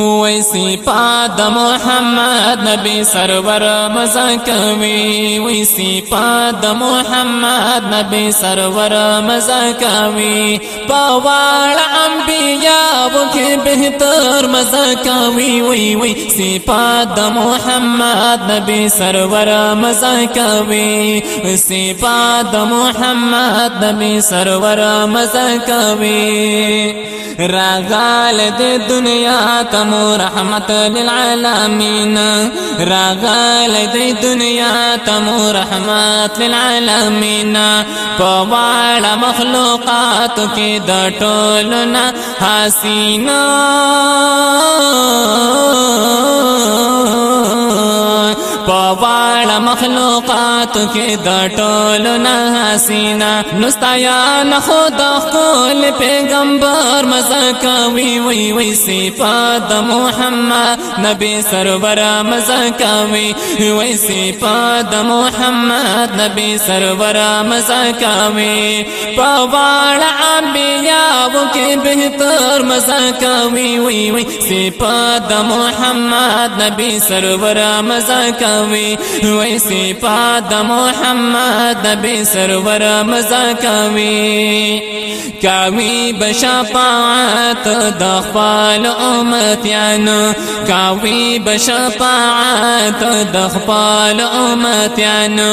وی محمد نبی سرور مزا کوي وی محمد نبی سرور انبیاء وکي بهتر وی. وی محمد نبی سرور محمد نبی سرور راغال د دنیا تم رحمت للعالمين راغل دی دنیا تمو رحمت للعالمين پواړ مخلوقات کې د ټولنا حسینا پواړ مخلوقات کې د ټولو نه حسینا نستایا نه خود خپل پیغمبر مزه کوي وی وی صفات د محمد. نبی سرور مزه کوي وی صفات د محمد. نبی سرور مزه کوي. پواړ انبیا و کې بهتر مزه کوي وی وی صفات د محمد. نبی سرور مزه کوي وای صفات محمد نبی سرور مزا کوي کوي بشفاعت د خپل امتیانو کوي بشفاعت د خپل امتیانو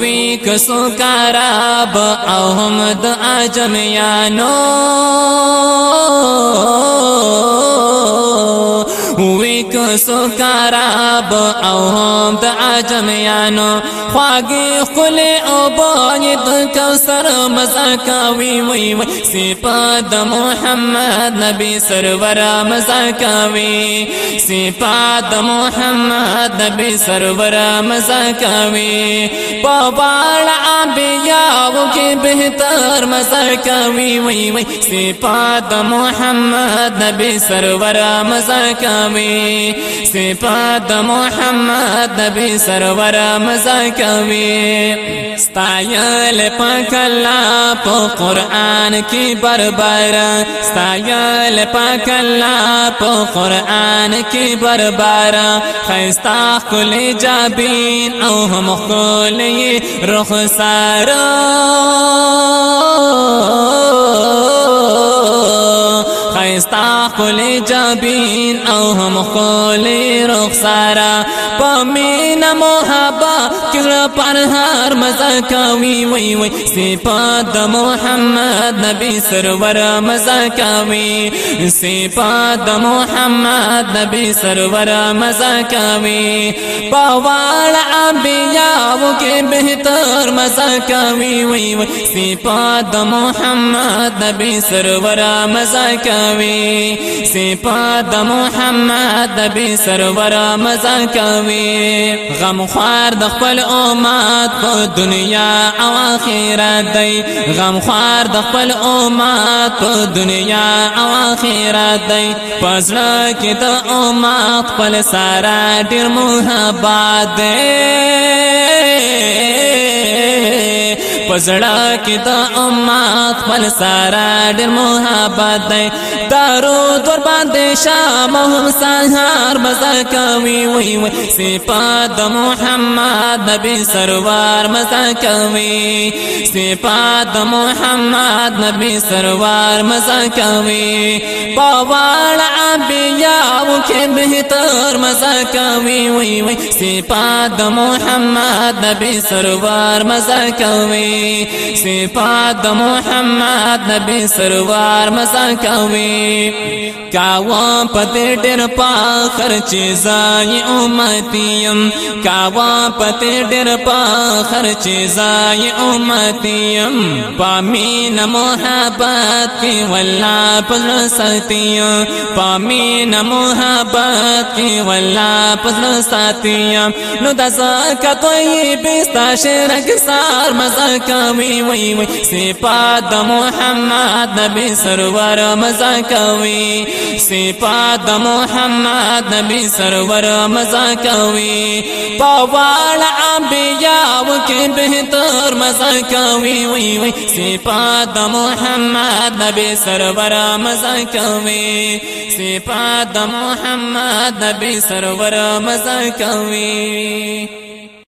وی کسو کراب أو هم د اجمیانو وی کسو کراب أو هم د عجمیانو خواږي خپل أو باندې د کوثر مزه وی وی صفات محمد نبی سرور مزه کوي محمد نبی سرور مزه کوي په کې بهتر مزه وی وی صفات محمد نبی سرور مزه کوي محمد نبی سرور مزه کوي ستایل پاک الله په قران کې بربر. ستایل پاک الله په قران کې بربر. خيستا کل جابین او هم کل رخسار خيستا کل جابین أو هم کل رخسارا پمین محبت کړه پر هر مزه کوي. وي وي صفات د محمد نبی سرور مزه کوي. صفات د محمد نبی سرور مزه کوي. پاوال انبیاء کې بهتر مزه کوي. وي وي صفات د محمد نبی سرور مزه کوي. صفات محمد نبی سرور مزه کوي. غم خوار د خپل امت په دنیا او آخرت دی. غم خوار د خپل امت په دنیا او آخرت دی. پزړه کې د امت خپل سارا ډیر محبت دی پزړه کې د امت خپل سارا ډېر محبت دی. درود ور باندې شام هم سهار مزه کوي. وي وي صفات محمد نبی سرور مزه کوي. صفات محمد نبی سرور مزه کوي. پاوال انبیاء کې بهتر مزه کوي وي وي صفات محمد نبی سرور مزه کوي صفات محمد نبی سرور مزه کوي کاوا پته ډېر پاخر چې زای امتیم کاوا پته ډېر پاخر چې زای امتیم۔ پامین محبت کی والله پر ساتیم پامین محبت کی والله پر ساتیم. نو د زکات وي بيستا شرک سار مزه کوي وي وي صفات محمد نبی سرور مزه کوي صفات محمد نبی سرور مزا کوي پاوال انبیاء کې بهتر وي وي صفات محمد نبی سرور مزا کوي صفات محمد نبی سرور مزا کوي